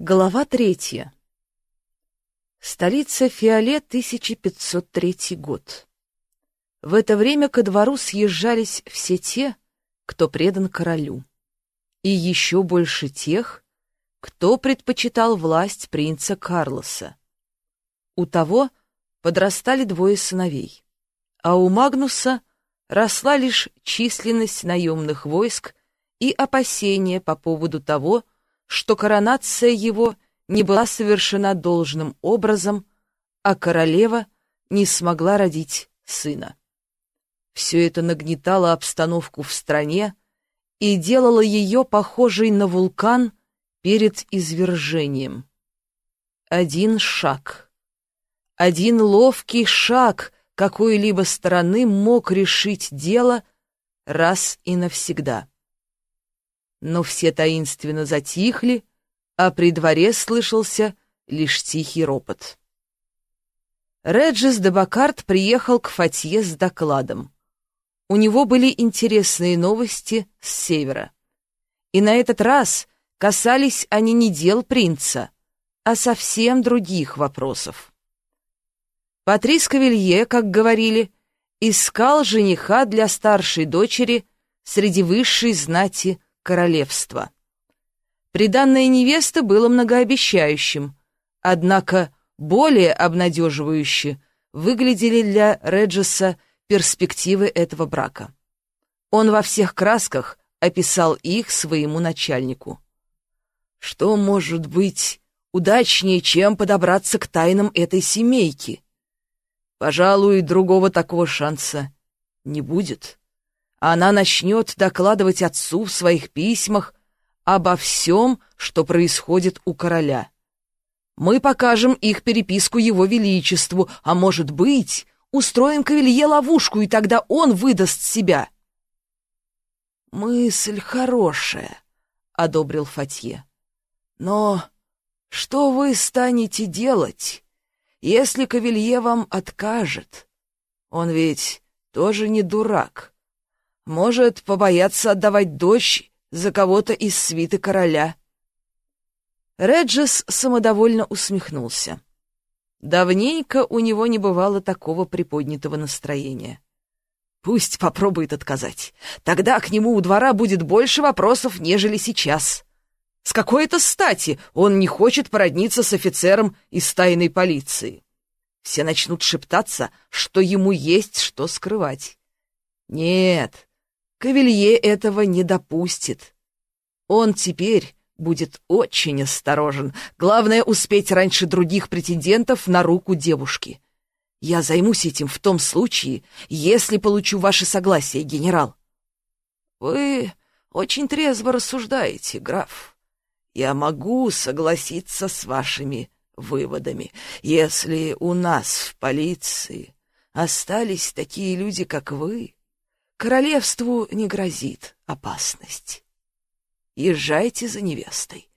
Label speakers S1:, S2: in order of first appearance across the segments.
S1: Глава третья. Столица Фиоле, 1503 год. В это время ко двору съезжались все те, кто предан королю, и еще больше тех, кто предпочитал власть принца Карлоса. У того подрастали двое сыновей, а у Магнуса росла лишь численность наемных войск и опасения по поводу того, что коронация его не была совершена должным образом, а королева не смогла родить сына. Все это нагнетало обстановку в стране и делало ее похожей на вулкан перед извержением. Один шаг, один ловкий шаг какой-либо стороны мог решить дело раз и навсегда но все таинственно затихли, а при дворе слышался лишь тихий ропот. Реджис де Бакарт приехал к Фатье с докладом. У него были интересные новости с севера. И на этот раз касались они не дел принца, а совсем других вопросов. Патрис Кавилье, как говорили, искал жениха для старшей дочери среди высшей знати королевства. Приданное невесты было многообещающим, однако более обнадеживающе выглядели для Реджеса перспективы этого брака. Он во всех красках описал их своему начальнику. Что может быть удачнее, чем подобраться к тайнам этой семейки? Пожалуй, другого такого шанса не будет она начнет докладывать отцу в своих письмах обо всем, что происходит у короля. Мы покажем их переписку его величеству, а может быть, устроим Кавилье ловушку, и тогда он выдаст себя. «Мысль хорошая», — одобрил Фатье. «Но что вы станете делать, если Кавилье вам откажет? Он ведь тоже не дурак». Может, побояться отдавать дочь за кого-то из свиты короля. Реджес самодовольно усмехнулся. Давненько у него не бывало такого приподнятого настроения. Пусть попробует отказать. Тогда к нему у двора будет больше вопросов, нежели сейчас. С какой-то стати он не хочет породниться с офицером из тайной полиции. Все начнут шептаться, что ему есть что скрывать. Нет, Кавилье этого не допустит. Он теперь будет очень осторожен. Главное — успеть раньше других претендентов на руку девушки. Я займусь этим в том случае, если получу ваше согласие, генерал. Вы очень трезво рассуждаете, граф. Я могу согласиться с вашими выводами, если у нас в полиции остались такие люди, как вы, Королевству не грозит опасность. Езжайте за невестой.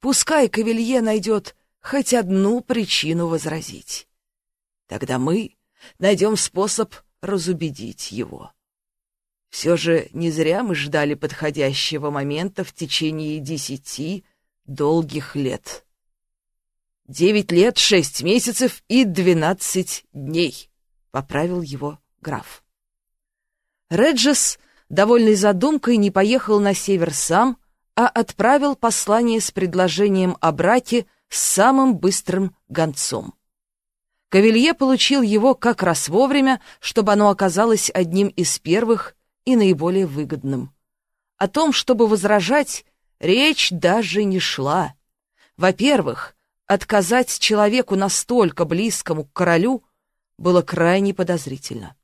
S1: Пускай Кавилье найдет хоть одну причину возразить. Тогда мы найдем способ разубедить его. Все же не зря мы ждали подходящего момента в течение десяти долгих лет. Девять лет, шесть месяцев и двенадцать дней, — поправил его граф. Реджес, довольный задумкой, не поехал на север сам, а отправил послание с предложением о браке с самым быстрым гонцом. Кавилье получил его как раз вовремя, чтобы оно оказалось одним из первых и наиболее выгодным. О том, чтобы возражать, речь даже не шла. Во-первых, отказать человеку настолько близкому к королю было крайне подозрительно.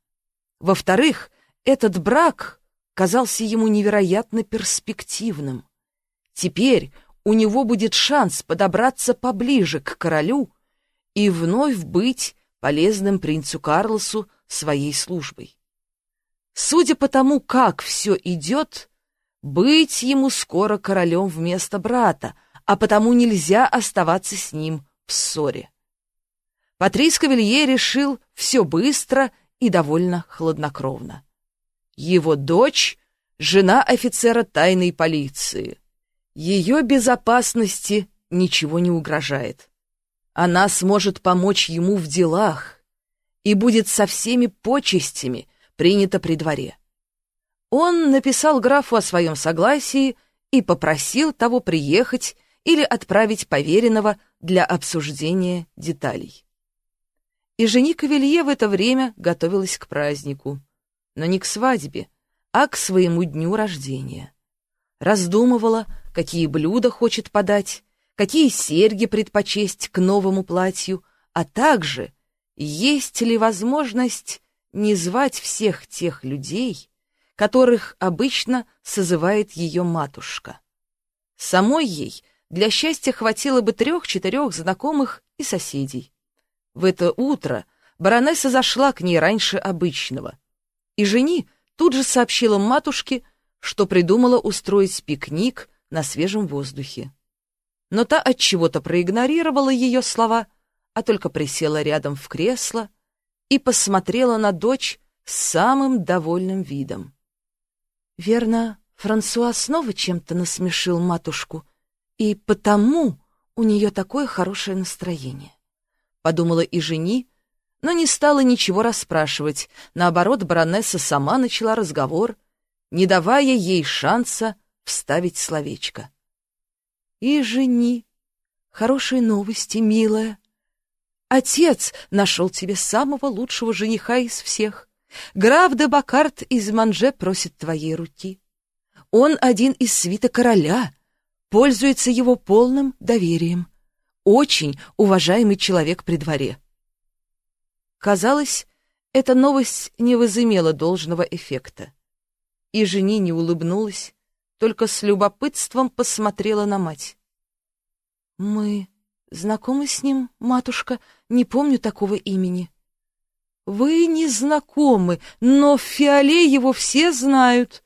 S1: Во-вторых, этот брак казался ему невероятно перспективным. Теперь у него будет шанс подобраться поближе к королю и вновь быть полезным принцу Карлосу своей службой. Судя по тому, как все идет, быть ему скоро королем вместо брата, а потому нельзя оставаться с ним в ссоре. Патрис Кавилье решил все быстро и довольно хладнокровно. Его дочь — жена офицера тайной полиции. Ее безопасности ничего не угрожает. Она сможет помочь ему в делах и будет со всеми почестями принята при дворе. Он написал графу о своем согласии и попросил того приехать или отправить поверенного для обсуждения деталей. И жени Кавелье в это время готовилась к празднику, но не к свадьбе, а к своему дню рождения. Раздумывала, какие блюда хочет подать, какие серьги предпочесть к новому платью, а также есть ли возможность не звать всех тех людей, которых обычно созывает ее матушка. Самой ей для счастья хватило бы трех-четырех знакомых и соседей. В это утро баронесса зашла к ней раньше обычного, и жени тут же сообщила матушке, что придумала устроить пикник на свежем воздухе. Но та от чего-то проигнорировала ее слова, а только присела рядом в кресло и посмотрела на дочь с самым довольным видом. Верно, Франсуа снова чем-то насмешил матушку, и потому у нее такое хорошее настроение. Подумала и жени, но не стала ничего расспрашивать. Наоборот, баронесса сама начала разговор, не давая ей шанса вставить словечко. «И жени, хорошие новости, милая. Отец нашел тебе самого лучшего жениха из всех. Граф де Бакарт из Манже просит твоей руки. Он один из свита короля, пользуется его полным доверием. Очень уважаемый человек при дворе. Казалось, эта новость не возымела должного эффекта. И жени не улыбнулась, только с любопытством посмотрела на мать. «Мы знакомы с ним, матушка? Не помню такого имени». «Вы не знакомы, но в Фиоле его все знают».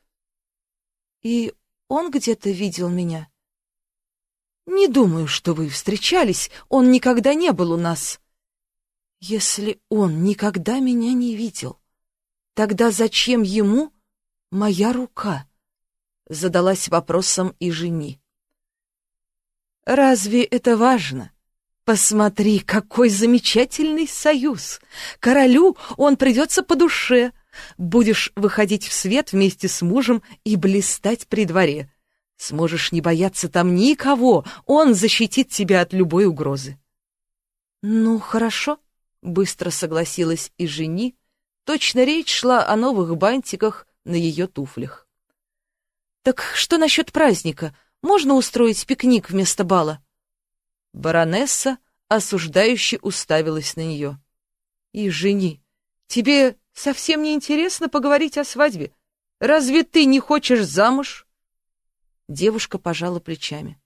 S1: «И он где-то видел меня?» «Не думаю, что вы встречались, он никогда не был у нас». «Если он никогда меня не видел, тогда зачем ему моя рука?» Задалась вопросом и жени. «Разве это важно?» Посмотри, какой замечательный союз! Королю он придется по душе. Будешь выходить в свет вместе с мужем и блистать при дворе. Сможешь не бояться там никого, он защитит тебя от любой угрозы. Ну, хорошо, быстро согласилась и жени. Точно речь шла о новых бантиках на ее туфлях. Так что насчет праздника? Можно устроить пикник вместо бала? Баронесса осуждающе уставилась на нее. «И жени, тебе совсем не интересно поговорить о свадьбе? Разве ты не хочешь замуж?» Девушка пожала плечами.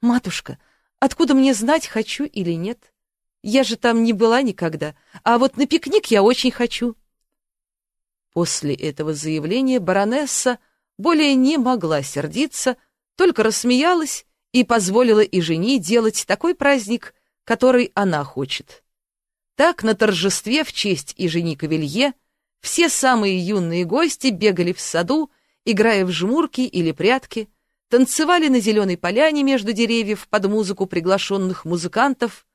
S1: «Матушка, откуда мне знать, хочу или нет? Я же там не была никогда, а вот на пикник я очень хочу». После этого заявления баронесса более не могла сердиться, только рассмеялась и позволила и жени делать такой праздник, который она хочет. Так на торжестве в честь и жени Кавелье все самые юные гости бегали в саду, играя в жмурки или прятки, танцевали на зеленой поляне между деревьев под музыку приглашенных музыкантов,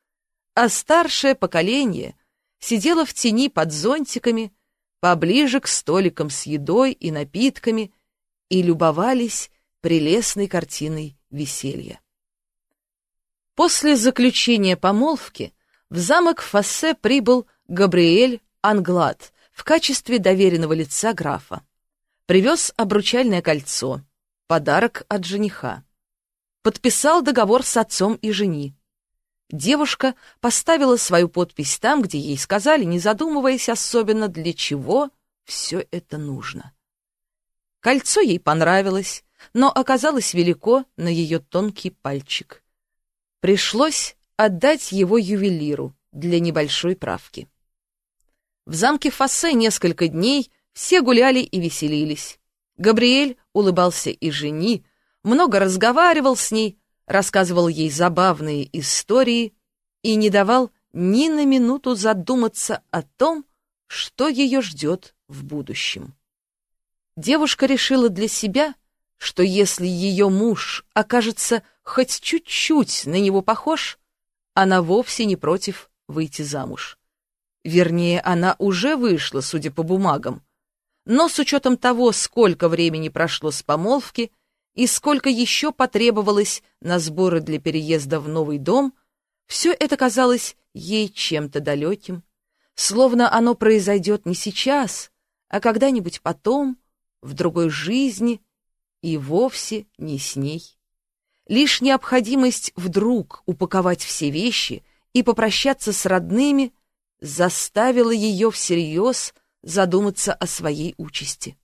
S1: а старшее поколение сидело в тени под зонтиками, поближе к столикам с едой и напитками и любовались прелестной картиной веселья. После заключения помолвки в замок Фассе прибыл Габриэль Англад в качестве доверенного лица графа. Привез обручальное кольцо, подарок от жениха. Подписал договор с отцом и жени. Девушка поставила свою подпись там, где ей сказали, не задумываясь особенно, для чего все это нужно. Кольцо ей понравилось, но оказалось велико на ее тонкий пальчик. Пришлось отдать его ювелиру для небольшой правки. В замке Фассе несколько дней все гуляли и веселились. Габриэль улыбался и жени, много разговаривал с ней, рассказывал ей забавные истории и не давал ни на минуту задуматься о том, что ее ждет в будущем. Девушка решила для себя, что если ее муж окажется хоть чуть-чуть на него похож, она вовсе не против выйти замуж. Вернее, она уже вышла, судя по бумагам. Но с учетом того, сколько времени прошло с помолвки и сколько еще потребовалось на сборы для переезда в новый дом, все это казалось ей чем-то далеким, словно оно произойдет не сейчас, а когда-нибудь потом, в другой жизни и вовсе не с ней. Лишь необходимость вдруг упаковать все вещи и попрощаться с родными заставила ее всерьез задуматься о своей участи.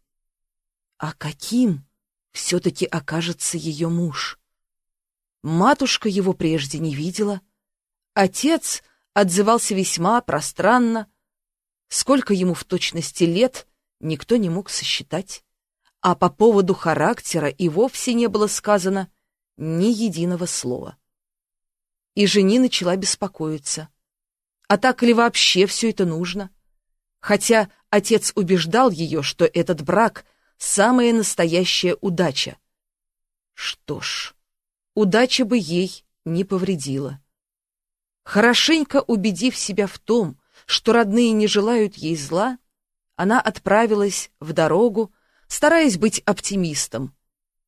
S1: А каким все-таки окажется ее муж? Матушка его прежде не видела. Отец отзывался весьма пространно. Сколько ему в точности лет, никто не мог сосчитать. А по поводу характера и вовсе не было сказано ни единого слова. И жени начала беспокоиться. А так ли вообще все это нужно? Хотя отец убеждал ее, что этот брак — самая настоящая удача. Что ж, удача бы ей не повредила. Хорошенько убедив себя в том, что родные не желают ей зла, она отправилась в дорогу, стараясь быть оптимистом,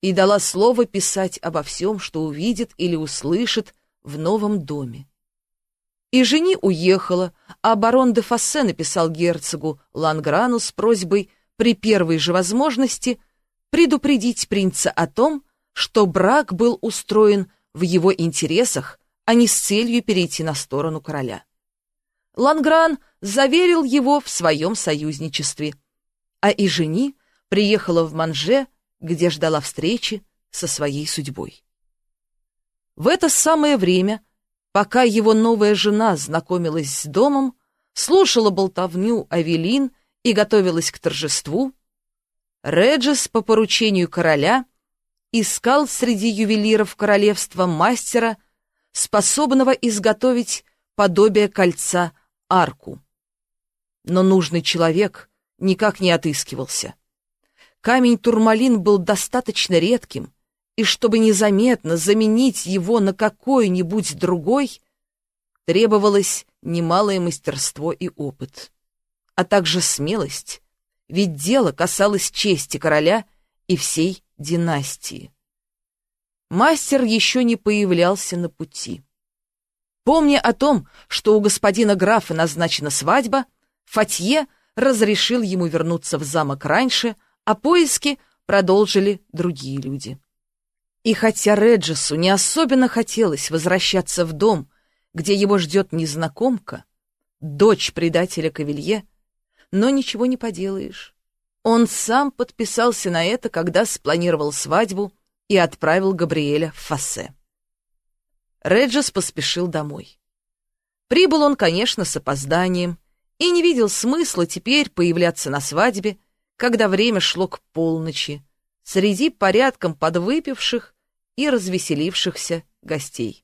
S1: и дала слово писать обо всем, что увидит или услышит в новом доме. И жени уехала, а барон де Фассе написал герцогу Ланграну с просьбой при первой же возможности предупредить принца о том, что брак был устроен в его интересах, а не с целью перейти на сторону короля. Лангран заверил его в своем союзничестве, а и жени приехала в Манже, где ждала встречи со своей судьбой. В это самое время Пока его новая жена знакомилась с домом, слушала болтовню Авелин и готовилась к торжеству, Реджес по поручению короля искал среди ювелиров королевства мастера, способного изготовить подобие кольца арку. Но нужный человек никак не отыскивался. Камень турмалин был достаточно редким, и чтобы незаметно заменить его на какой-нибудь другой, требовалось немалое мастерство и опыт, а также смелость, ведь дело касалось чести короля и всей династии. Мастер еще не появлялся на пути. Помня о том, что у господина графа назначена свадьба, Фатье разрешил ему вернуться в замок раньше, а поиски продолжили другие люди. И хотя Реджесу не особенно хотелось возвращаться в дом, где его ждет незнакомка, дочь предателя Кавилье, но ничего не поделаешь. Он сам подписался на это, когда спланировал свадьбу и отправил Габриэля в Фассе. Реджес поспешил домой. Прибыл он, конечно, с опозданием и не видел смысла теперь появляться на свадьбе, когда время шло к полночи, среди порядком подвыпивших и развеселившихся гостей.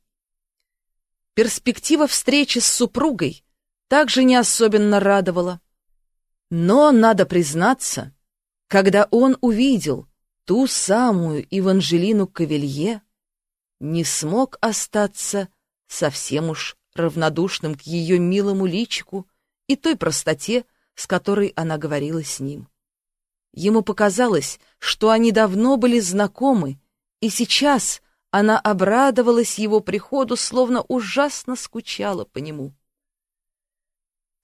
S1: Перспектива встречи с супругой также не особенно радовала. Но, надо признаться, когда он увидел ту самую Еванжелину Кавелье, не смог остаться совсем уж равнодушным к ее милому личику и той простоте, с которой она говорила с ним. Ему показалось, что они давно были знакомы и сейчас она обрадовалась его приходу, словно ужасно скучала по нему.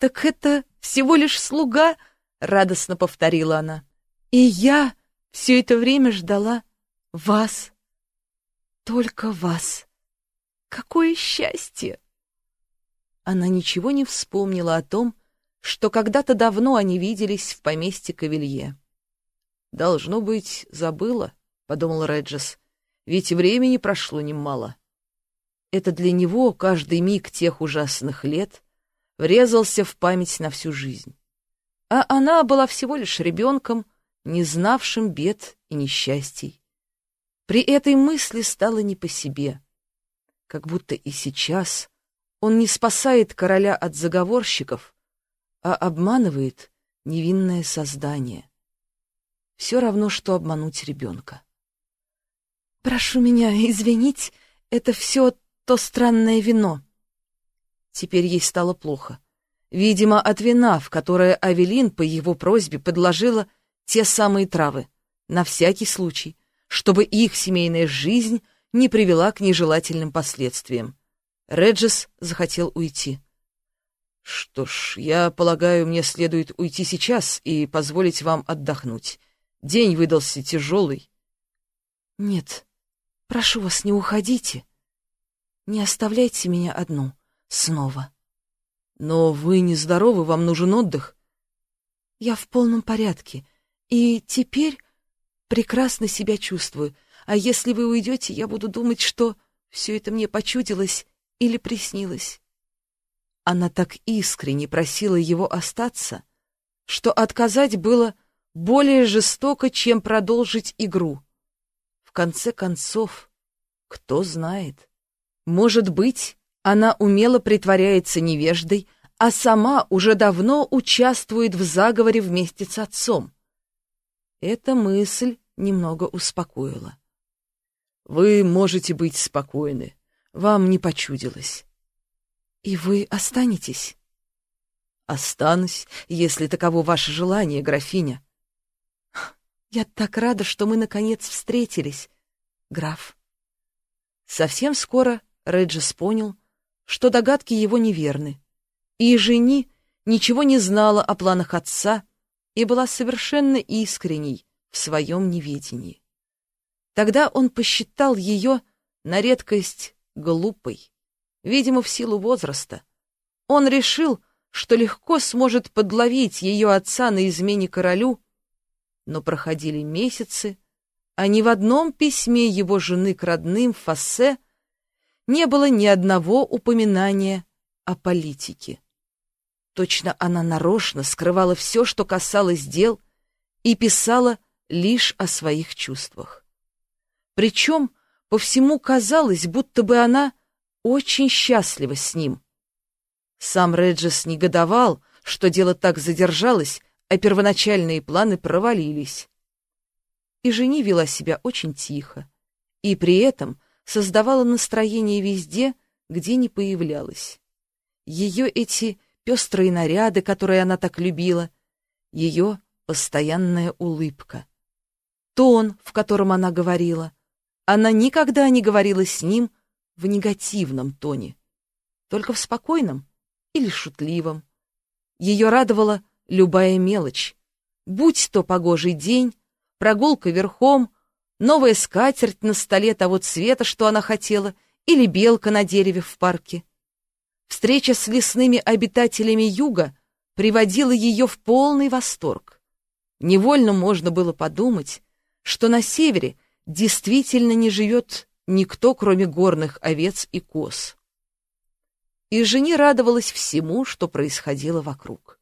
S1: «Так это всего лишь слуга?» — радостно повторила она. «И я все это время ждала вас. Только вас. Какое счастье!» Она ничего не вспомнила о том, что когда-то давно они виделись в поместье Кавилье. «Должно быть, забыла», — подумал Реджес ведь времени прошло немало. Это для него каждый миг тех ужасных лет врезался в память на всю жизнь. А она была всего лишь ребенком, не знавшим бед и несчастий. При этой мысли стало не по себе, как будто и сейчас он не спасает короля от заговорщиков, а обманывает невинное создание. Все равно, что обмануть ребенка. «Прошу меня извинить, Это все то странное вино. Теперь ей стало плохо. Видимо, от вина, в которое Авелин по его просьбе подложила те самые травы, на всякий случай, чтобы их семейная жизнь не привела к нежелательным последствиям. Реджес захотел уйти. «Что ж, я полагаю, мне следует уйти сейчас и позволить вам отдохнуть. День выдался тяжелый».
S2: «Нет, прошу вас, не уходите. Не оставляйте меня одну снова».
S1: «Но вы нездоровы, вам нужен отдых».
S2: «Я в полном порядке, и теперь прекрасно себя чувствую. А если вы уйдете, я буду думать, что все это мне почудилось или приснилось».
S1: Она так искренне просила его остаться, что отказать было более жестоко, чем продолжить игру. В конце концов, кто знает, может быть, она умело притворяется невеждой, а сама уже давно участвует в заговоре вместе с отцом. Эта мысль немного успокоила. «Вы можете быть спокойны. Вам не почудилось.
S2: «И вы останетесь?»
S1: «Останусь, если таково ваше желание, графиня».
S2: «Я так рада, что мы, наконец, встретились, граф».
S1: Совсем скоро Реджес понял, что догадки его неверны, и жени ничего не знала о планах отца и была совершенно искренней в своем неведении. Тогда он посчитал ее на редкость глупой видимо, в силу возраста. Он решил, что легко сможет подловить ее отца на измене королю, но проходили месяцы, а ни в одном письме его жены к родным Фассе не было ни одного упоминания о политике. Точно она нарочно скрывала все, что касалось дел, и писала лишь о своих чувствах. Причем по всему казалось, будто бы она — очень счастлива с ним. Сам Реджес негодовал, что дело так задержалось, а первоначальные планы провалились. И жени вела себя очень тихо, и при этом создавала настроение везде, где не появлялась. Ее эти пестрые наряды, которые она так любила, ее постоянная улыбка, тон, в котором она говорила. Она никогда не говорила с ним в негативном тоне, только в спокойном или шутливом. Ее радовала любая мелочь, будь то погожий день, прогулка верхом, новая скатерть на столе того цвета, что она хотела, или белка на дереве в парке. Встреча с лесными обитателями юга приводила ее в полный восторг. Невольно можно было подумать, что на севере действительно не живет никто, кроме горных овец и коз. И жени радовалась всему, что происходило вокруг.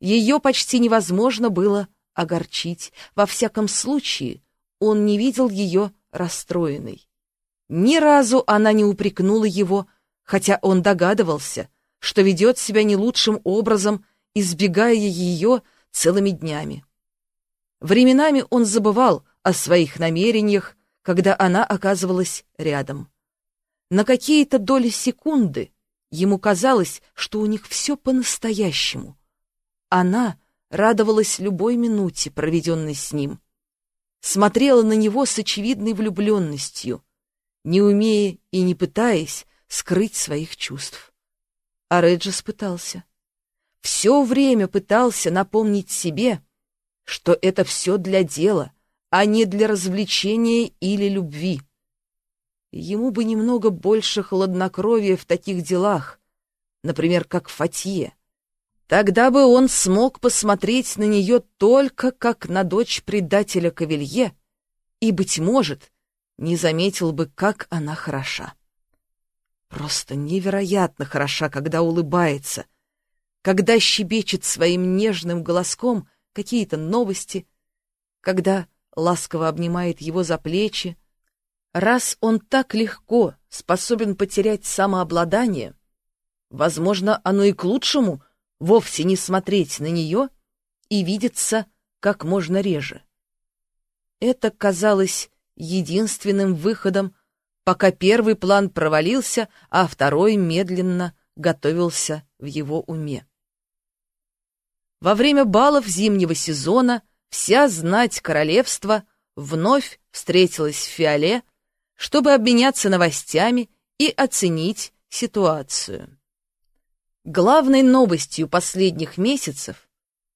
S1: Ее почти невозможно было огорчить, во всяком случае он не видел ее расстроенной. Ни разу она не упрекнула его, хотя он догадывался, что ведет себя не лучшим образом, избегая ее целыми днями. Временами он забывал о своих намерениях когда она оказывалась рядом. На какие-то доли секунды ему казалось, что у них все по-настоящему. Она радовалась любой минуте, проведенной с ним. Смотрела на него с очевидной влюбленностью, не умея и не пытаясь скрыть своих чувств. А Реджес пытался. Все время пытался напомнить себе, что это все для дела — а не для развлечения или любви. Ему бы немного больше хладнокровия в таких делах, например, как Фатье. Тогда бы он смог посмотреть на нее только как на дочь предателя Кавелье и, быть может, не заметил бы, как она хороша. Просто невероятно хороша, когда улыбается, когда щебечет своим нежным голоском какие-то новости, когда ласково обнимает его за плечи. Раз он так легко способен потерять самообладание, возможно, оно и к лучшему вовсе не смотреть на нее и видеться как можно реже. Это казалось единственным выходом, пока первый план провалился, а второй медленно готовился в его уме. Во время балов зимнего сезона вся знать королевства вновь встретилась в Фиоле, чтобы обменяться новостями и оценить ситуацию. Главной новостью последних месяцев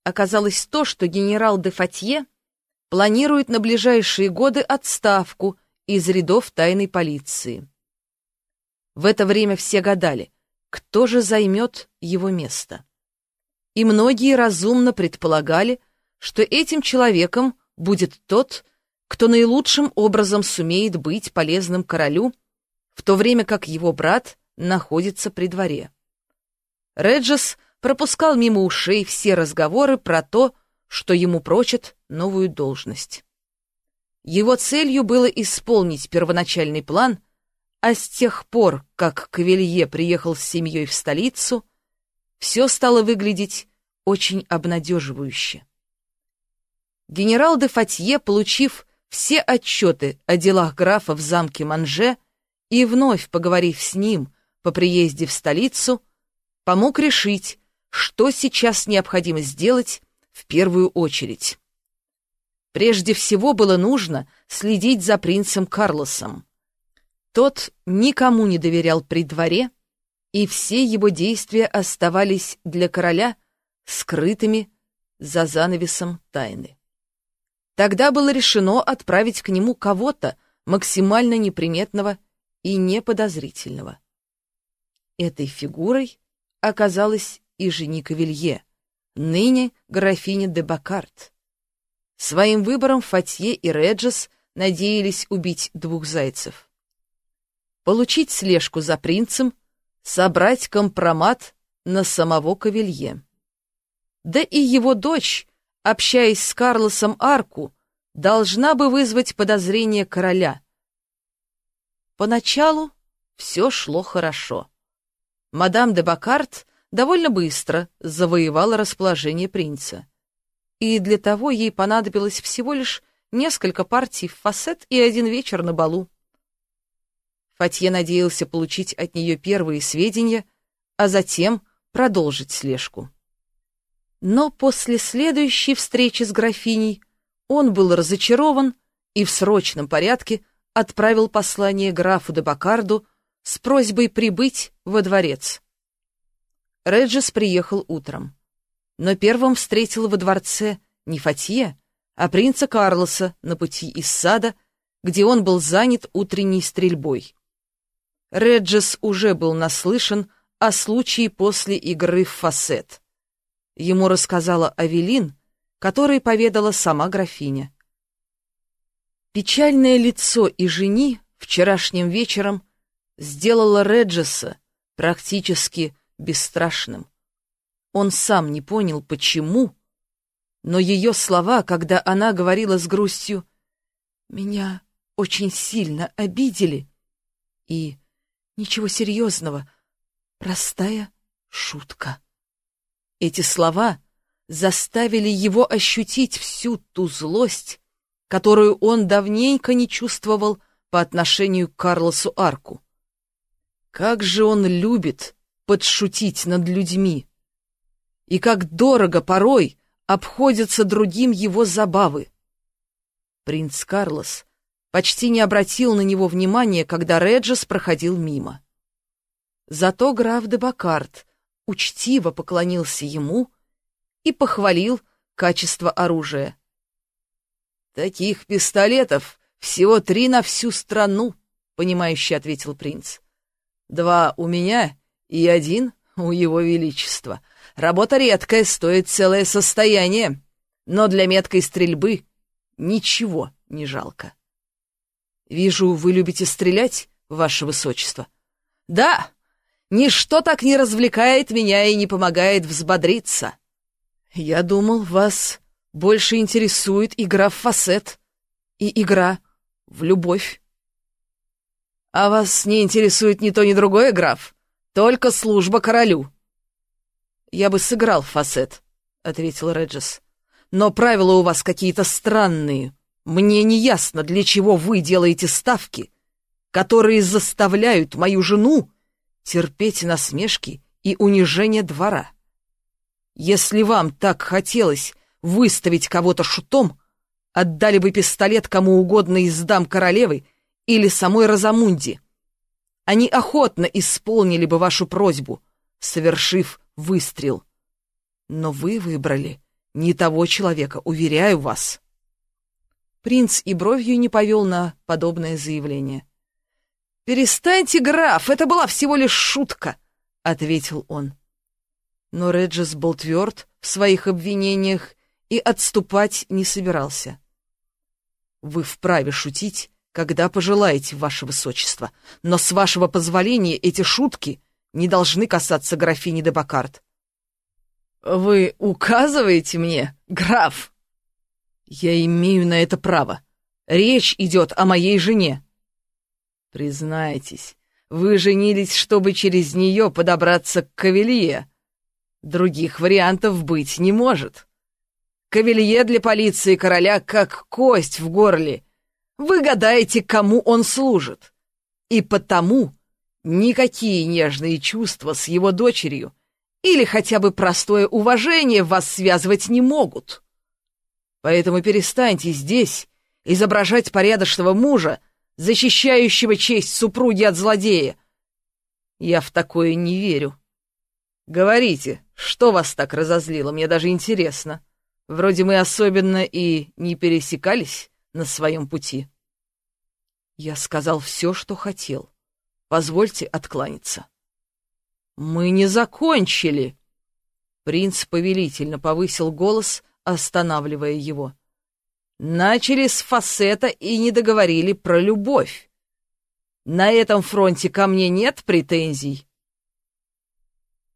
S1: оказалось то, что генерал де Фатье планирует на ближайшие годы отставку из рядов тайной полиции. В это время все гадали, кто же займет его место. И многие разумно предполагали, что этим человеком будет тот, кто наилучшим образом сумеет быть полезным королю, в то время как его брат находится при дворе. Реджес пропускал мимо ушей все разговоры про то, что ему прочат новую должность. Его целью было исполнить первоначальный план, а с тех пор, как Кавелье приехал с семьей в столицу, все стало выглядеть очень обнадеживающе. Генерал де Фатье, получив все отчеты о делах графа в замке Манже и вновь поговорив с ним по приезде в столицу, помог решить, что сейчас необходимо сделать в первую очередь. Прежде всего было нужно следить за принцем Карлосом. Тот никому не доверял при дворе, и все его действия оставались для короля скрытыми за занавесом тайны. Тогда было решено отправить к нему кого-то максимально неприметного и неподозрительного. Этой фигурой оказалась и Женика Вилье, ныне графиня де Бакарт. Своим выбором Фатье и Реджес надеялись убить двух зайцев. Получить слежку за принцем, собрать компромат на самого Кавилье. Да и его дочь, общаясь с Карлосом Арку, должна бы вызвать подозрение короля. Поначалу все шло хорошо. Мадам де Бакарт довольно быстро завоевала расположение принца. И для того ей понадобилось всего лишь несколько партий в фасет и один вечер на балу. Фатье надеялся получить от нее первые сведения, а затем продолжить слежку. Но после следующей встречи с графиней он был разочарован и в срочном порядке отправил послание графу де Бакарду с просьбой прибыть во дворец. Реджис приехал утром, но первым встретил во дворце не Фатье, а принца Карлоса на пути из сада, где он был занят утренней стрельбой. Реджис уже был наслышан о случае после игры в фасет. Ему рассказала Авелин, которой поведала сама графиня. Печальное лицо и жени вчерашним вечером сделало Реджеса практически бесстрашным. Он сам не понял, почему, но ее слова, когда она говорила с грустью «Меня очень сильно обидели» и «Ничего серьезного, простая шутка». Эти слова заставили его ощутить всю ту злость, которую он давненько не чувствовал по отношению к Карлосу Арку. Как же он любит подшутить над людьми. И как дорого порой обходятся другим его забавы. Принц Карлос почти не обратил на него внимания, когда Реджес проходил мимо. Зато граф де Бакарт учтиво поклонился ему и похвалил качество оружия. «Таких пистолетов всего три на всю страну», — понимающе ответил принц. «Два у меня и один у его величества. Работа редкая, стоит целое состояние, но для меткой стрельбы ничего не жалко. Вижу, вы любите стрелять, ваше высочество. Да, ничто так не развлекает меня и не помогает взбодриться. Я думал, вас больше интересует игра в фасет и игра в любовь. А вас не интересует ни то, ни другое, граф? Только служба королю. Я бы сыграл фасет, ответил Реджес. Но правила у вас какие-то странные. Мне не ясно, для чего вы делаете ставки, которые заставляют мою жену терпеть насмешки и унижение двора. Если вам так хотелось выставить кого-то шутом, отдали бы пистолет кому угодно из дам королевы или самой Розамунди. Они охотно исполнили бы вашу просьбу, совершив выстрел. Но вы выбрали не того человека, уверяю вас. Принц и бровью не повел на подобное заявление. «Перестаньте, граф, это была всего лишь шутка», — ответил он. Но Реджес был тверд в своих обвинениях и отступать не собирался. «Вы вправе шутить, когда пожелаете, ваше высочество, но с вашего позволения эти шутки не должны касаться графини де Бакарт». «Вы указываете мне, граф?» «Я имею на это право. Речь идет о моей жене». «Признайтесь, вы женились, чтобы через нее подобраться к Кавелье. Других вариантов быть не может. Кавелье для полиции короля как кость в горле. Вы гадаете, кому он служит. И потому никакие нежные чувства с его дочерью или хотя бы простое уважение вас связывать не могут. Поэтому перестаньте здесь изображать порядочного мужа, защищающего честь супруги от злодея. Я в такое не верю. Говорите, что вас так разозлило, мне даже интересно. Вроде мы особенно и не пересекались на своем пути. Я сказал все, что хотел. Позвольте откланяться. Мы не закончили. Принц повелительно повысил голос, останавливая его. Начали с фасета и не договорили про любовь. На этом фронте ко мне нет претензий.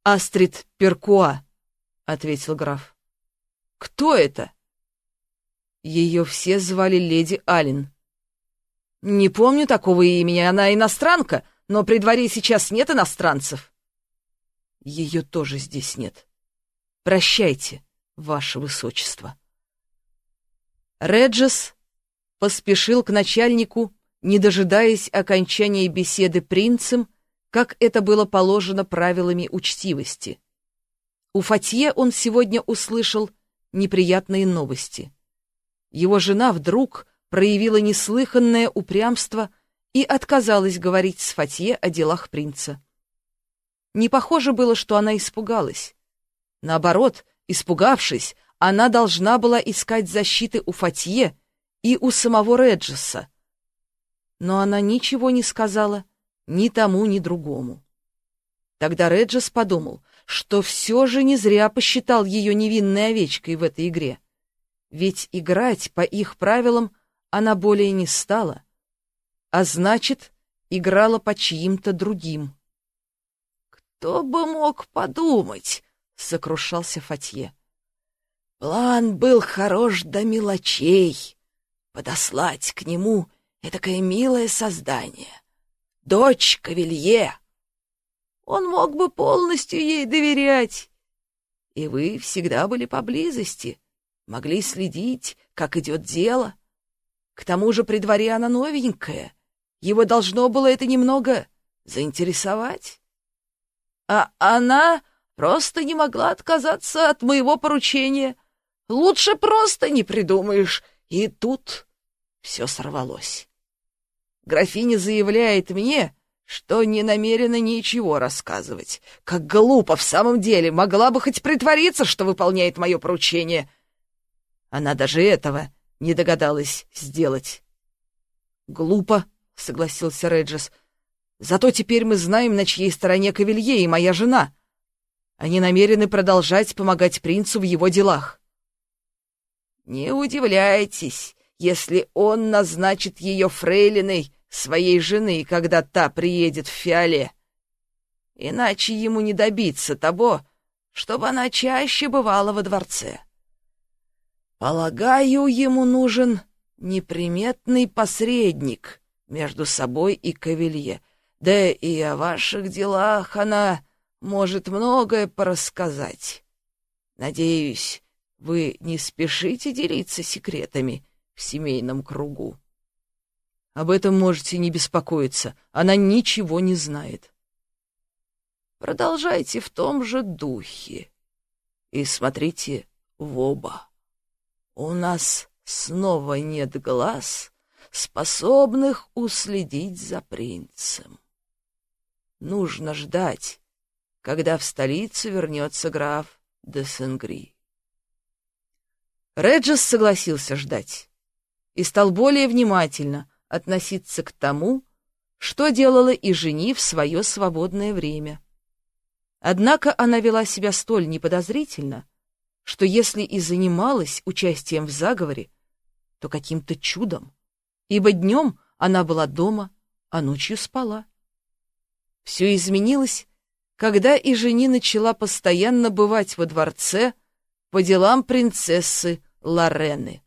S1: Астрид Перкуа, — ответил граф. Кто это? Ее все звали леди Аллен. Не помню такого имени, она иностранка, но при дворе сейчас нет иностранцев. Ее тоже здесь нет. Прощайте, ваше высочество. Реджес поспешил к начальнику, не дожидаясь окончания беседы принцем, как это было положено правилами учтивости. У Фатье он сегодня услышал неприятные новости. Его жена вдруг проявила неслыханное упрямство и отказалась говорить с Фатье о делах принца. Не похоже было, что она испугалась. Наоборот, испугавшись, она должна была искать защиты у Фатье и у самого Реджеса. Но она ничего не сказала ни тому, ни другому. Тогда Реджес подумал, что все же не зря посчитал ее невинной овечкой в этой игре. Ведь играть по их правилам она более не стала, а значит, играла по чьим-то другим. «Кто бы мог подумать?» — сокрушался Фатье. План был хорош до мелочей. Подослать к нему этакое милое создание. Дочь Кавелье. Он мог бы полностью ей доверять. И вы всегда были поблизости, могли следить, как идет дело. К тому же при дворе она новенькая. Его должно было это немного заинтересовать. А она просто не могла отказаться от моего поручения — Лучше просто не придумаешь. И тут все сорвалось. Графиня заявляет мне, что не намерена ничего рассказывать. Как глупо в самом деле, могла бы хоть притвориться, что выполняет мое поручение. Она даже этого не догадалась сделать. «Глупо», — согласился Реджес. «Зато теперь мы знаем, на чьей стороне Кавелье и моя жена. Они намерены продолжать помогать принцу в его делах». Не удивляйтесь, если он назначит ее фрейлиной своей жены, когда та приедет в Фиоле. Иначе ему не добиться того, чтобы она чаще бывала во дворце. Полагаю, ему нужен неприметный посредник между собой и Кавелье. Да и о ваших делах она может многое порассказать. Надеюсь, вы не спешите делиться секретами в семейном кругу. Об этом можете не беспокоиться, она ничего не знает. Продолжайте в том же духе и смотрите в оба. У нас снова нет глаз, способных уследить за принцем. Нужно ждать, когда в столицу вернется граф де Сенгри. Реджес согласился ждать и стал более внимательно относиться к тому, что делала и жени в свое свободное время. Однако она вела себя столь неподозрительно, что если и занималась участием в заговоре, то каким-то чудом, ибо днем она была дома, а ночью спала. Все изменилось, когда и жени начала постоянно бывать во дворце по делам принцессы Лорены.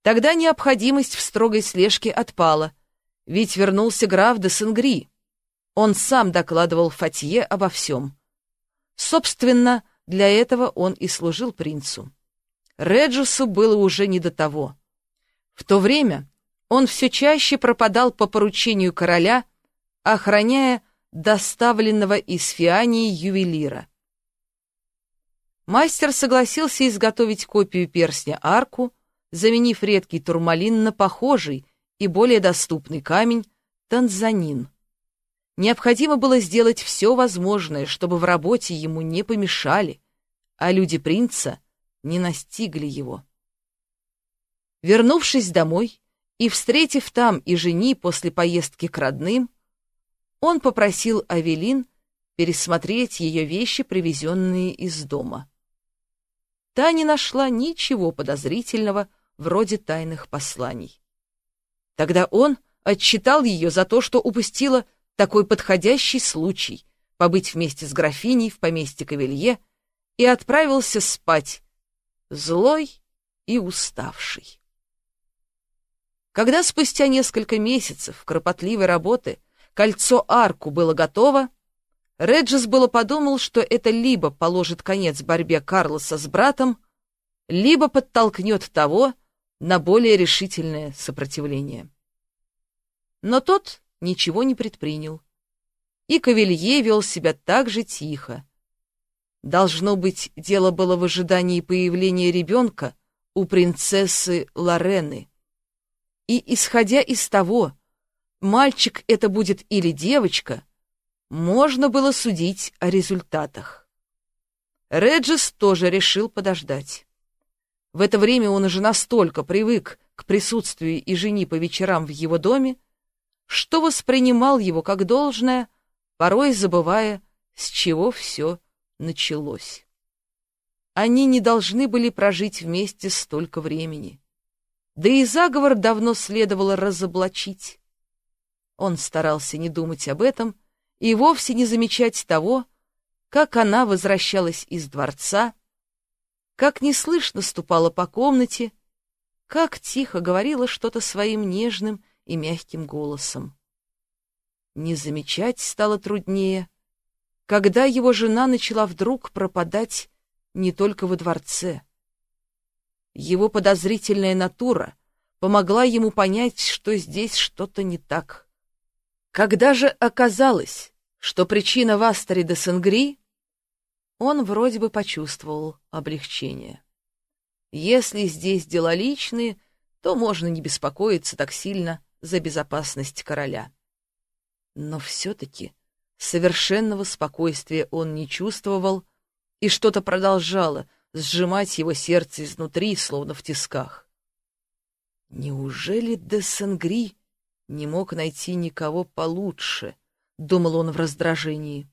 S1: Тогда необходимость в строгой слежке отпала, ведь вернулся граф де Сенгри. Он сам докладывал Фатье обо всем. Собственно, для этого он и служил принцу. Реджусу было уже не до того. В то время он все чаще пропадал по поручению короля, охраняя доставленного из Фиании ювелира. Мастер согласился изготовить копию перстня арку, заменив редкий турмалин на похожий и более доступный камень танзанин. Необходимо было сделать все возможное, чтобы в работе ему не помешали, а люди принца не настигли его. Вернувшись домой и встретив там и жени после поездки к родным, он попросил Авелин пересмотреть ее вещи, привезенные из дома. Та не нашла ничего подозрительного, вроде тайных посланий. Тогда он отчитал ее за то, что упустила такой подходящий случай побыть вместе с графиней в поместье Кавелье и отправился спать, злой и уставший. Когда спустя несколько месяцев кропотливой работы кольцо-арку было готово, Реджис было подумал, что это либо положит конец борьбе Карлоса с братом, либо подтолкнет того на более решительное сопротивление. Но тот ничего не предпринял. И Кавелье вел себя так же тихо. Должно быть, дело было в ожидании появления ребенка у принцессы Лорены. И, исходя из того, мальчик это будет или девочка, можно было судить о результатах. Реджис тоже решил подождать. В это время он уже настолько привык к присутствию и жени по вечерам в его доме, что воспринимал его как должное, порой забывая, с чего все началось. Они не должны были прожить вместе столько времени. Да и заговор давно следовало разоблачить. Он старался не думать об этом и вовсе не замечать того, как она возвращалась из дворца, как неслышно ступала по комнате, как тихо говорила что-то своим нежным и мягким голосом. Не замечать стало труднее, когда его жена начала вдруг пропадать не только во дворце. Его подозрительная натура помогла ему понять, что здесь что-то не так. Когда же оказалось, что причина в Астере де Сенгри, он вроде бы почувствовал облегчение. Если здесь дела личные, то можно не беспокоиться так сильно за безопасность короля. Но все-таки совершенного спокойствия он не чувствовал, и что-то продолжало сжимать его сердце изнутри, словно в тисках. Неужели де Сангри не мог найти никого получше, думал он в раздражении.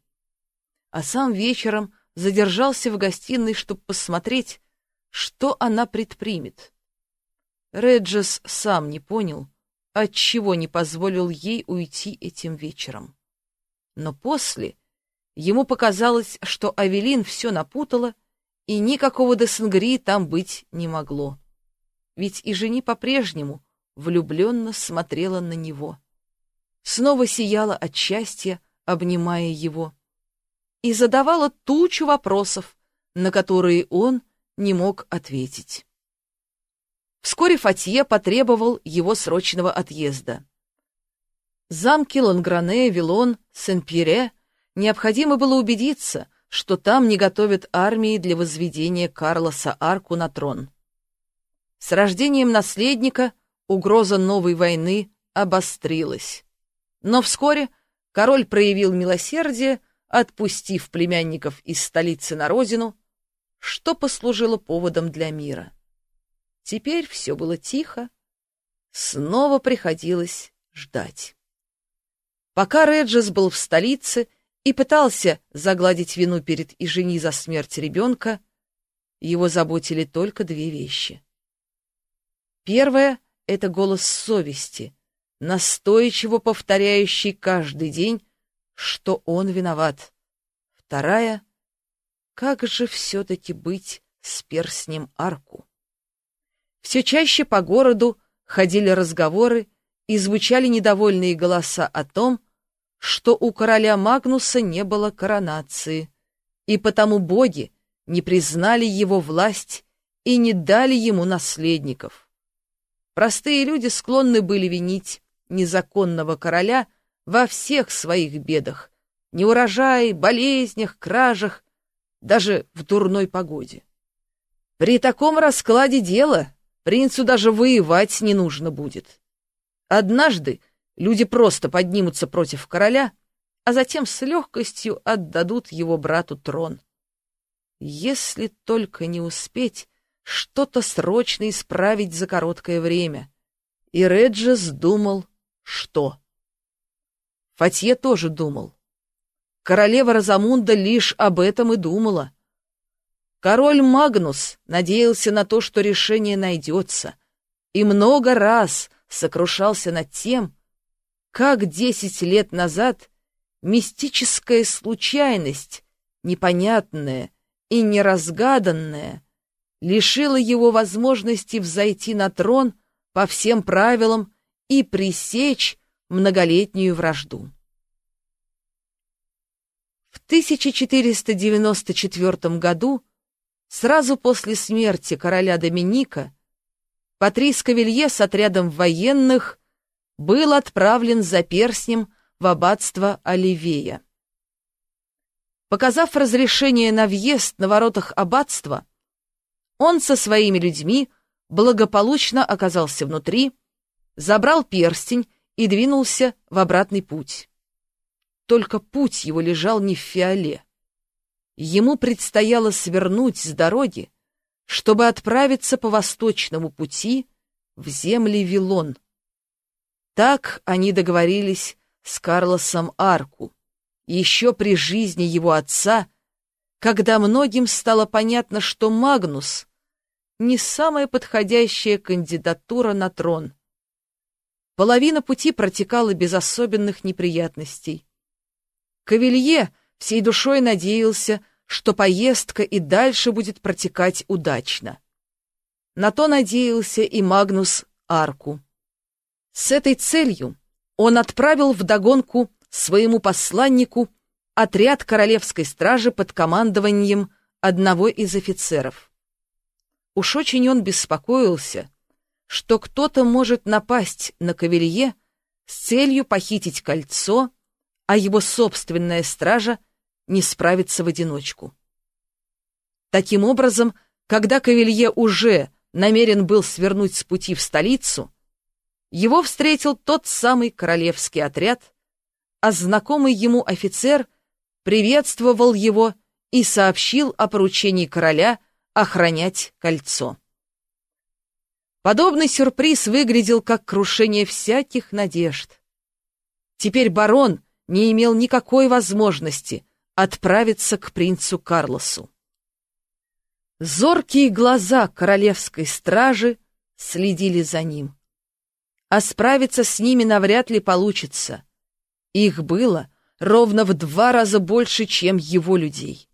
S1: А сам вечером задержался в гостиной, чтобы посмотреть, что она предпримет. Реджес сам не понял, отчего не позволил ей уйти этим вечером. Но после ему показалось, что Авелин все напутала, и никакого Десенгри там быть не могло. Ведь и жени по-прежнему влюбленно смотрела на него. Снова сияла от счастья, обнимая его, и задавала тучу вопросов, на которые он не мог ответить. Вскоре Фатье потребовал его срочного отъезда. Замки Лангране, Вилон, Сен-Пьере необходимо было убедиться, что там не готовят армии для возведения Карлоса Арку на трон. С рождением наследника угроза новой войны обострилась. Но вскоре король проявил милосердие, отпустив племянников из столицы на родину, что послужило поводом для мира. Теперь все было тихо, снова приходилось ждать. Пока Реджес был в столице и пытался загладить вину перед Ижени за смерть ребенка, его заботили только две вещи. Первое — это голос совести, настойчиво повторяющий каждый день, что он виноват. Вторая — как же все-таки быть с перстнем арку? Все чаще по городу ходили разговоры и звучали недовольные голоса о том, что у короля Магнуса не было коронации, и потому боги не признали его власть и не дали ему наследников. Простые люди склонны были винить незаконного короля во всех своих бедах, неурожае, болезнях, кражах, даже в дурной погоде. При таком раскладе дела принцу даже воевать не нужно будет. Однажды люди просто поднимутся против короля, а затем с легкостью отдадут его брату трон. Если только не успеть что-то срочно исправить за короткое время. И Реджес думал, что? Фатье тоже думал. Королева Розамунда лишь об этом и думала. Король Магнус надеялся на то, что решение найдется, и много раз сокрушался над тем, как десять лет назад мистическая случайность, непонятная и неразгаданная, лишила его возможности взойти на трон по всем правилам и пресечь многолетнюю вражду. В 1494 году, сразу после смерти короля Доминика, Патрис Кавилье с отрядом военных был отправлен за перстнем в аббатство Оливея. Показав разрешение на въезд на воротах аббатства, он со своими людьми благополучно оказался внутри, забрал перстень и двинулся в обратный путь. Только путь его лежал не в фиоле. Ему предстояло свернуть с дороги, чтобы отправиться по восточному пути в земли Вилон. Так они договорились с Карлосом Арку, еще при жизни его отца, когда многим стало понятно, что Магнус — не самая подходящая кандидатура на трон. Половина пути протекала без особенных неприятностей. Кавилье всей душой надеялся, что поездка и дальше будет протекать удачно. На то надеялся и Магнус Арку. С этой целью он отправил вдогонку своему посланнику отряд королевской стражи под командованием одного из офицеров. Уж очень он беспокоился, что кто-то может напасть на Кавелье с целью похитить кольцо, а его собственная стража — не справиться в одиночку. Таким образом, когда Кавилье уже намерен был свернуть с пути в столицу, его встретил тот самый королевский отряд, а знакомый ему офицер приветствовал его и сообщил о поручении короля охранять кольцо. Подобный сюрприз выглядел как крушение всяких надежд. Теперь барон не имел никакой возможности отправиться к принцу Карлосу. Зоркие глаза королевской стражи следили за ним. А справиться с ними навряд ли получится. Их было ровно в два раза больше, чем его людей.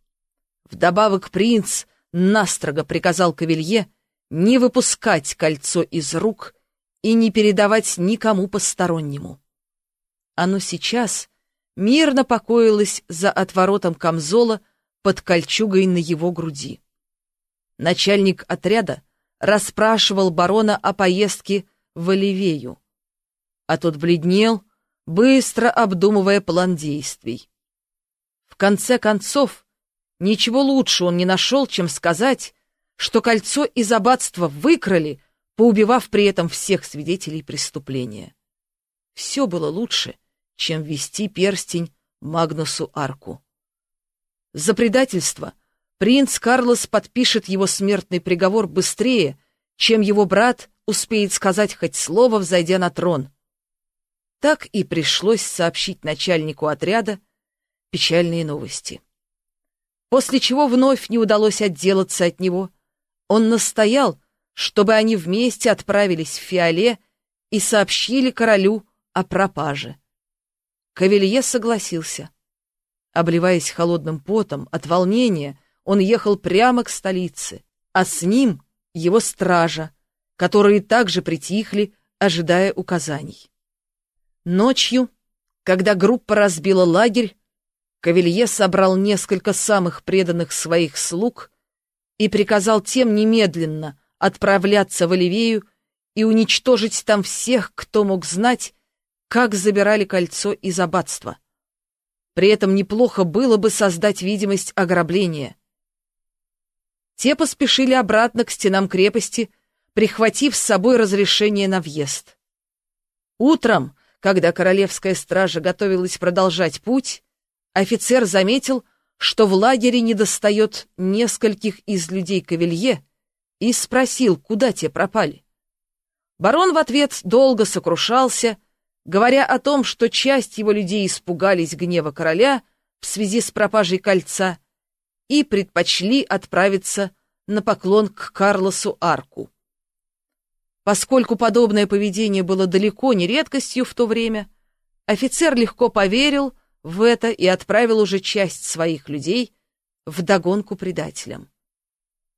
S1: Вдобавок принц настрого приказал Кавелье не выпускать кольцо из рук и не передавать никому постороннему. Оно сейчас мирно покоилась за отворотом камзола под кольчугой на его груди. Начальник отряда расспрашивал барона о поездке в Оливею, а тот бледнел, быстро обдумывая план действий. В конце концов, ничего лучше он не нашел, чем сказать, что кольцо из аббатства выкрали, поубивав при этом всех свидетелей преступления. Все было лучше, чем вести перстень Магнусу Арку. За предательство принц Карлос подпишет его смертный приговор быстрее, чем его брат успеет сказать хоть слово, взойдя на трон. Так и пришлось сообщить начальнику отряда печальные новости. После чего вновь не удалось отделаться от него. Он настоял, чтобы они вместе отправились в Фиоле и сообщили королю о пропаже. Кавелье согласился. Обливаясь холодным потом от волнения, он ехал прямо к столице, а с ним его стража, которые также притихли, ожидая указаний. Ночью, когда группа разбила лагерь, Кавелье собрал несколько самых преданных своих слуг и приказал тем немедленно отправляться в Оливею и уничтожить там всех, кто мог знать, как забирали кольцо из аббатства. При этом неплохо было бы создать видимость ограбления. Те поспешили обратно к стенам крепости, прихватив с собой разрешение на въезд. Утром когда королевская стража готовилась продолжать путь, офицер заметил, что в лагере недостает нескольких из людей Кавелье, и спросил, куда те пропали. Барон в ответ долго сокрушался, говоря о том, что часть его людей испугались гнева короля в связи с пропажей кольца и предпочли отправиться на поклон к Карлосу Арку. Поскольку подобное поведение было далеко не редкостью в то время, офицер легко поверил в это и отправил уже часть своих людей в догонку предателям.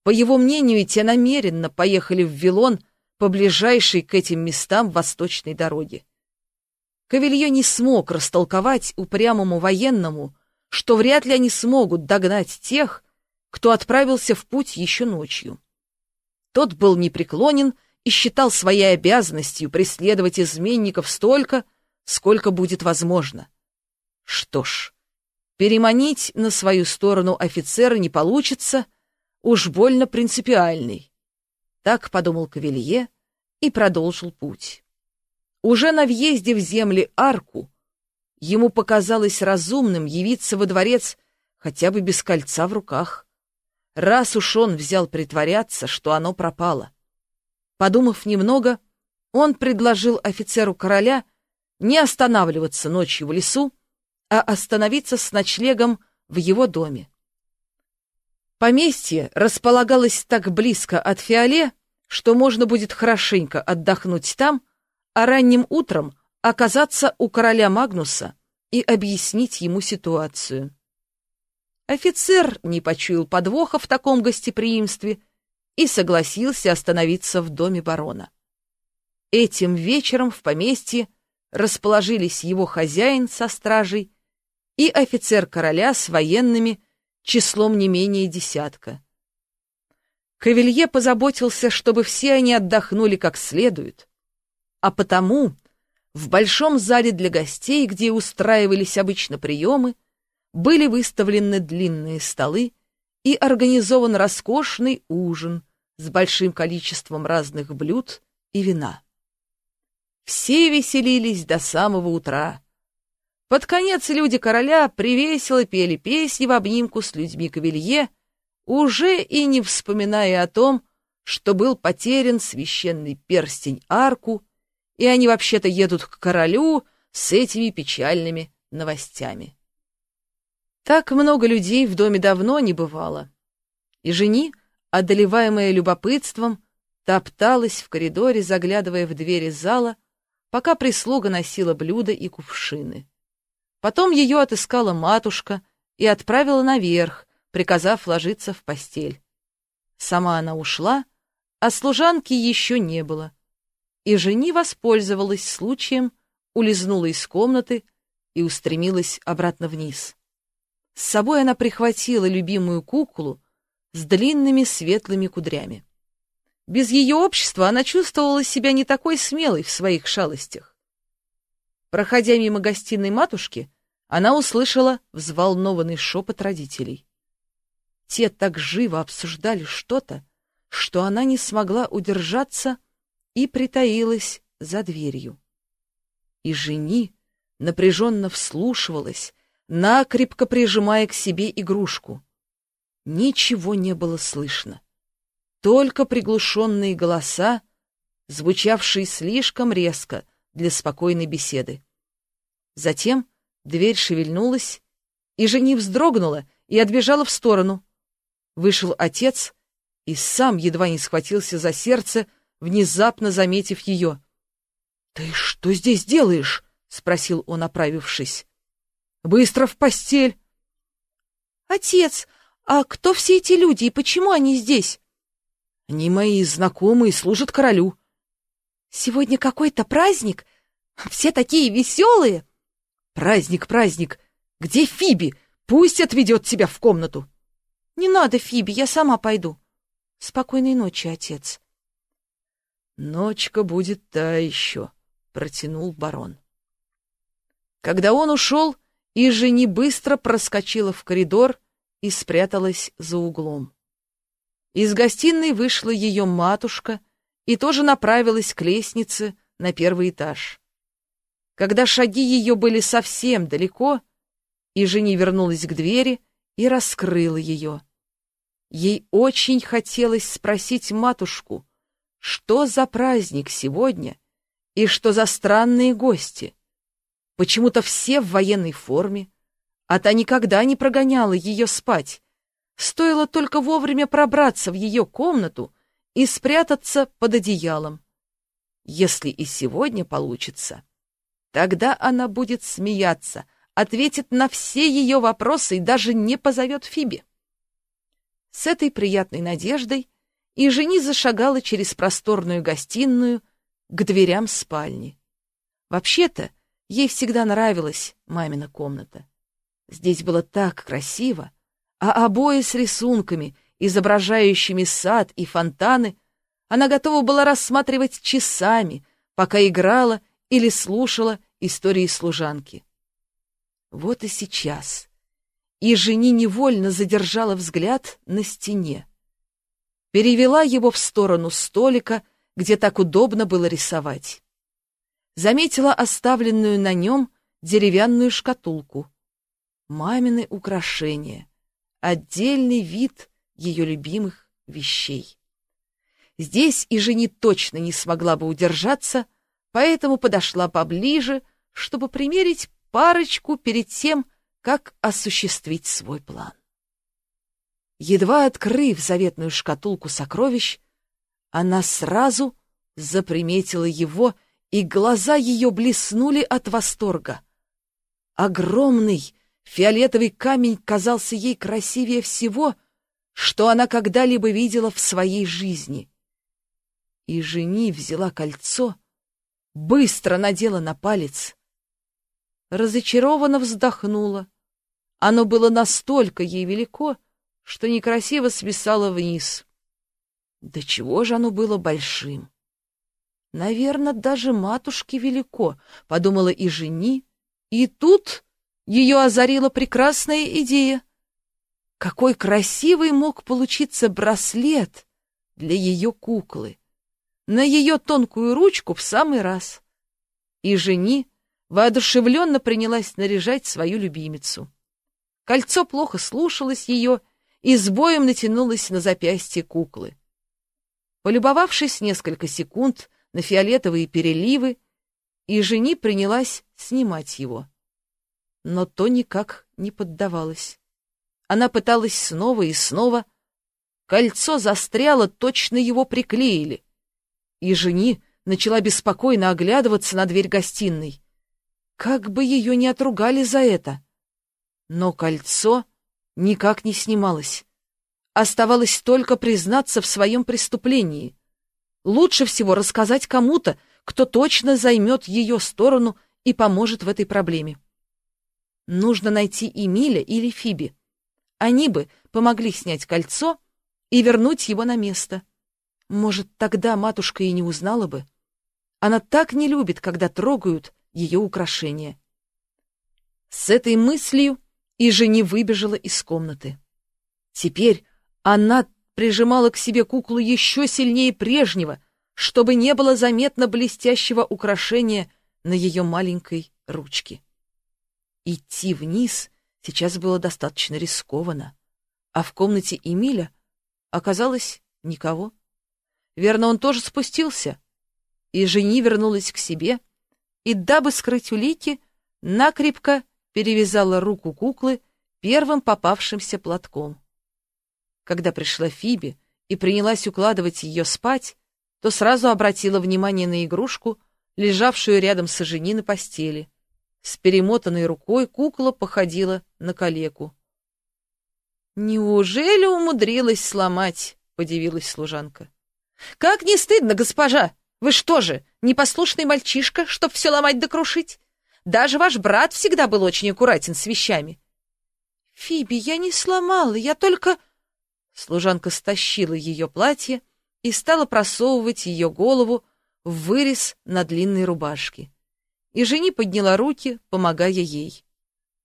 S1: По его мнению, те намеренно поехали в Вилон по ближайшей к этим местам восточной дороге. Кавилье не смог растолковать упрямому военному, что вряд ли они смогут догнать тех, кто отправился в путь еще ночью. Тот был непреклонен и считал своей обязанностью преследовать изменников столько, сколько будет возможно. Что ж, переманить на свою сторону офицера не получится, уж больно принципиальный. Так подумал Кавелье и продолжил путь. Уже на въезде в земли Арку ему показалось разумным явиться во дворец хотя бы без кольца в руках. Раз уж он взял притворяться, что оно пропало. Подумав немного, он предложил офицеру короля не останавливаться ночью в лесу, а остановиться с ночлегом в его доме. Поместье располагалось так близко от Фиоле, что можно будет хорошенько отдохнуть там, а ранним утром оказаться у короля Магнуса и объяснить ему ситуацию. Офицер не почуял подвоха в таком гостеприимстве и согласился остановиться в доме барона. Этим вечером в поместье расположились его хозяин со стражей и офицер короля с военными числом не менее десятка. Кавелье позаботился, чтобы все они отдохнули как следует, а потому в большом зале для гостей, где устраивались обычно приемы, были выставлены длинные столы и организован роскошный ужин, с большим количеством разных блюд и вина. Все веселились до самого утра. Под конец люди короля привесело пели песни в обнимку с людьми Кавелье, уже и не вспоминая о том, что был потерян священный перстень арку, и они вообще-то едут к королю с этими печальными новостями. Так много людей в доме давно не бывало. И жени одолеваемая любопытством, топталась в коридоре, заглядывая в двери зала, пока прислуга носила блюда и кувшины. Потом ее отыскала матушка и отправила наверх, приказав ложиться в постель. Сама она ушла, а служанки еще не было. И жени воспользовалась случаем, улизнула из комнаты и устремилась обратно вниз. С собой она прихватила любимую куклу, с длинными светлыми кудрями. Без ее общества она чувствовала себя не такой смелой в своих шалостях. Проходя мимо гостиной матушки, она услышала взволнованный шепот родителей. Те так живо обсуждали что-то, что она не смогла удержаться и притаилась за дверью. И жени напряженно вслушивалась, накрепко прижимая к себе игрушку. Ничего не было слышно. Только приглушенные голоса, звучавшие слишком резко для спокойной беседы. Затем дверь шевельнулась, и жени вздрогнула и отбежала в сторону. Вышел отец и сам едва не схватился за сердце, внезапно заметив ее. — Ты что здесь делаешь? — спросил он, оправившись. — Быстро в постель! — Отец, а кто все эти люди и почему они здесь? — Они мои знакомые, служат королю. — Сегодня какой-то праздник? Все такие веселые! — Праздник, праздник! Где Фиби? Пусть отведет тебя в комнату. — Не надо, Фиби, я сама пойду. — Спокойной ночи, отец. — Ночка будет та еще, — протянул барон. Когда он ушел, и жени быстро проскочила в коридор и спряталась за углом. Из гостиной вышла ее матушка и тоже направилась к лестнице на первый этаж. Когда шаги ее были совсем далеко, и жени вернулась к двери и раскрыла ее. Ей очень хотелось спросить матушку, что за праздник сегодня и что за странные гости. Почему-то все в военной форме, а та никогда не прогоняла ее спать. Стоило только вовремя пробраться в ее комнату и спрятаться под одеялом. Если и сегодня получится, тогда она будет смеяться, ответит на все ее вопросы и даже не позовет Фиби. С этой приятной надеждой и жени зашагала через просторную гостиную к дверям спальни. Вообще-то, Ей всегда нравилась мамина комната. Здесь было так красиво, а обои с рисунками, изображающими сад и фонтаны, она готова была рассматривать часами, пока играла или слушала истории служанки. Вот и сейчас. И жени невольно задержала взгляд на стене. Перевела его в сторону столика, где так удобно было рисовать заметила оставленную на нем деревянную шкатулку. Мамины украшения, отдельный вид ее любимых вещей. Здесь и жени точно не смогла бы удержаться, поэтому подошла поближе, чтобы примерить парочку перед тем, как осуществить свой план. Едва открыв заветную шкатулку сокровищ, она сразу заприметила его и глаза ее блеснули от восторга. Огромный фиолетовый камень казался ей красивее всего, что она когда-либо видела в своей жизни. И жени взяла кольцо, быстро надела на палец. Разочарованно вздохнула. Оно было настолько ей велико, что некрасиво свисало вниз. Да чего же оно было большим! Наверное, даже матушке велико, — подумала и жени. И тут ее озарила прекрасная идея. Какой красивый мог получиться браслет для ее куклы. На ее тонкую ручку в самый раз. И жени воодушевленно принялась наряжать свою любимицу. Кольцо плохо слушалось ее и с боем натянулось на запястье куклы. Полюбовавшись несколько секунд, на фиолетовые переливы, и жени принялась снимать его. Но то никак не поддавалось. Она пыталась снова и снова. Кольцо застряло, точно его приклеили. И жени начала беспокойно оглядываться на дверь гостиной. Как бы ее не отругали за это. Но кольцо никак не снималось. Оставалось только признаться в своем преступлении. Лучше всего рассказать кому-то, кто точно займет ее сторону и поможет в этой проблеме. Нужно найти Эмиля или Фиби. Они бы помогли снять кольцо и вернуть его на место. Может, тогда матушка и не узнала бы. Она так не любит, когда трогают ее украшение. С этой мыслью и жени выбежала из комнаты. Теперь она прижимала к себе куклу еще сильнее прежнего, чтобы не было заметно блестящего украшения на ее маленькой ручке. Идти вниз сейчас было достаточно рискованно, а в комнате Эмиля оказалось никого. Верно, он тоже спустился, и жени вернулась к себе, и, дабы скрыть улики, накрепко перевязала руку куклы первым попавшимся платком. Когда пришла Фиби и принялась укладывать ее спать, то сразу обратила внимание на игрушку, лежавшую рядом с жени на постели. С перемотанной рукой кукла походила на калеку. «Неужели умудрилась сломать?» — подивилась служанка. «Как не стыдно, госпожа! Вы что же, непослушный мальчишка, чтоб все ломать да крушить? Даже ваш брат всегда был очень аккуратен с вещами». «Фиби, я не сломала, я только...» Служанка стащила ее платье и стала просовывать ее голову в вырез на длинной рубашке. И жени подняла руки, помогая ей.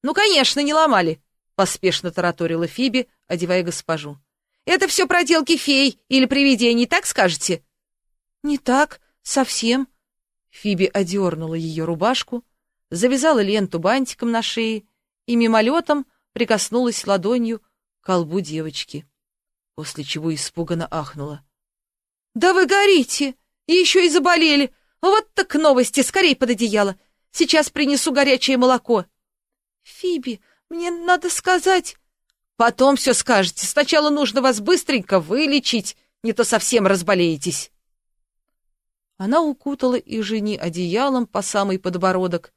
S1: «Ну, конечно, не ломали!» — поспешно тараторила Фиби, одевая госпожу. «Это все проделки фей или привидений, так скажете?» «Не так, совсем». Фиби одернула ее рубашку, завязала ленту бантиком на шее и мимолетом прикоснулась ладонью к колбу девочки, после чего испуганно ахнула. «Да вы горите! И еще и заболели! Вот так новости! Скорей под одеяло! Сейчас принесу горячее молоко!» «Фиби, мне надо сказать...» «Потом все скажете. Сначала нужно вас быстренько вылечить, не то совсем разболеетесь». Она укутала и жени одеялом по самый подбородок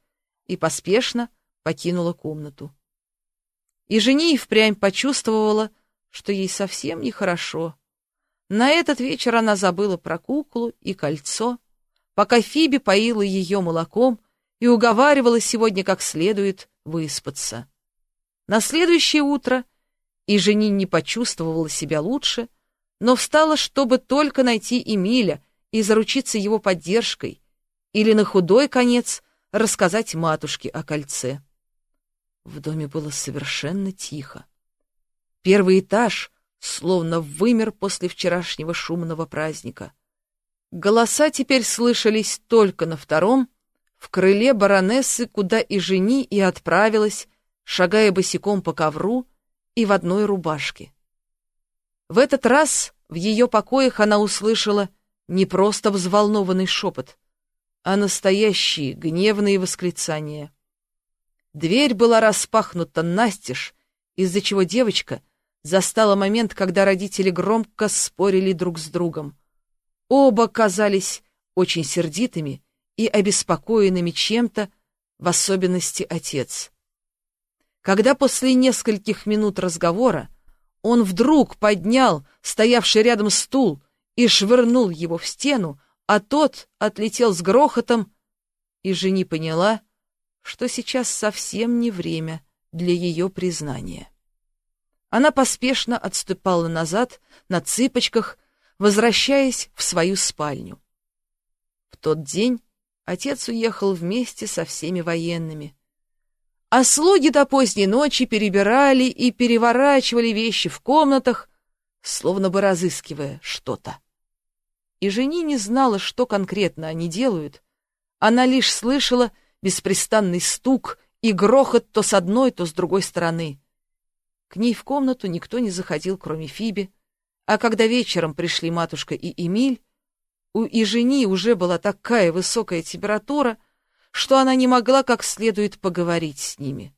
S1: и поспешно покинула комнату. И жени впрямь почувствовала, что ей совсем нехорошо. На этот вечер она забыла про куклу и кольцо, пока Фиби поила ее молоком и уговаривала сегодня как следует выспаться. На следующее утро и Женин не почувствовала себя лучше, но встала, чтобы только найти Эмиля и заручиться его поддержкой, или на худой конец рассказать матушке о кольце. В доме было совершенно тихо. Первый этаж словно вымер после вчерашнего шумного праздника. Голоса теперь слышались только на втором, в крыле баронессы, куда и жени, и отправилась, шагая босиком по ковру и в одной рубашке. В этот раз в ее покоях она услышала не просто взволнованный шепот, а настоящие гневные восклицания. Дверь была распахнута настежь, из-за чего девочка застала момент, когда родители громко спорили друг с другом. Оба казались очень сердитыми и обеспокоенными чем-то, в особенности отец. Когда после нескольких минут разговора он вдруг поднял стоявший рядом стул и швырнул его в стену, а тот отлетел с грохотом, и жени поняла, что сейчас совсем не время для ее признания. Она поспешно отступала назад на цыпочках, возвращаясь в свою спальню. В тот день отец уехал вместе со всеми военными. А слуги до поздней ночи перебирали и переворачивали вещи в комнатах, словно бы разыскивая что-то. И жени не знала, что конкретно они делают. Она лишь слышала беспрестанный стук и грохот то с одной, то с другой стороны. К ней в комнату никто не заходил, кроме Фиби, а когда вечером пришли матушка и Эмиль, у Ижени уже была такая высокая температура, что она не могла как следует поговорить с ними.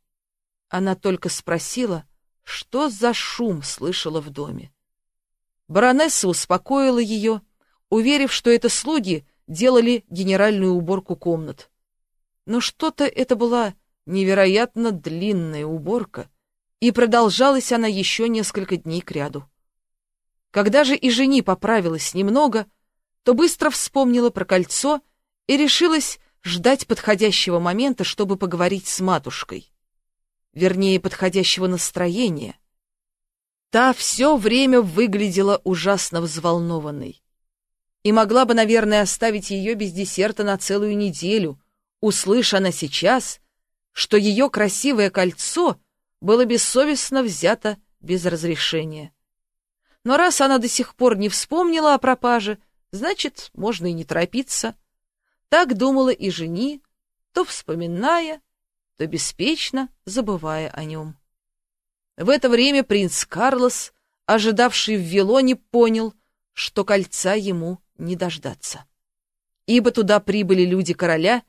S1: Она только спросила, что за шум слышала в доме. Баронесса успокоила ее, уверив, что это слуги делали генеральную уборку комнат. Но что-то это была невероятно длинная уборка — и продолжалась она еще несколько дней кряду. Когда же и жени поправилась немного, то быстро вспомнила про кольцо и решилась ждать подходящего момента, чтобы поговорить с матушкой. Вернее, подходящего настроения. Та все время выглядела ужасно взволнованной. И могла бы, наверное, оставить ее без десерта на целую неделю, услыша она сейчас, что ее красивое кольцо было бессовестно взято без разрешения. Но раз она до сих пор не вспомнила о пропаже, значит, можно и не торопиться. Так думала и жени, то вспоминая, то беспечно забывая о нем. В это время принц Карлос, ожидавший в Вилоне, понял, что кольца ему не дождаться. Ибо туда прибыли люди короля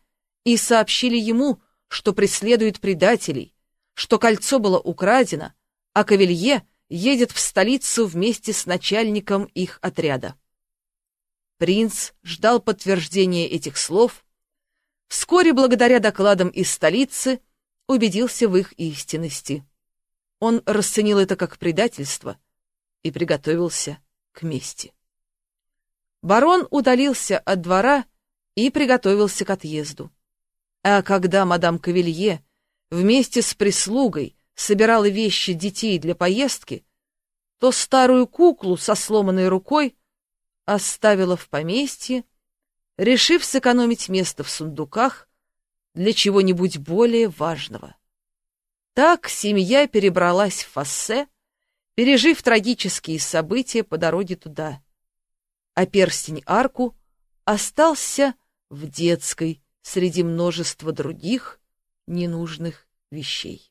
S1: и сообщили ему, что преследуют предателей, что кольцо было украдено, а Кавелье едет в столицу вместе с начальником их отряда. Принц ждал подтверждения этих слов. Вскоре, благодаря докладам из столицы, убедился в их истинности. Он расценил это как предательство и приготовился к мести. Барон удалился от двора и приготовился к отъезду. А когда мадам Кавелье вместе с прислугой собирала вещи детей для поездки, то старую куклу со сломанной рукой оставила в поместье, решив сэкономить место в сундуках для чего-нибудь более важного. Так семья перебралась в Фассе, пережив трагические события по дороге туда. А перстень-арку остался в детской среди множества других ненужных вещей.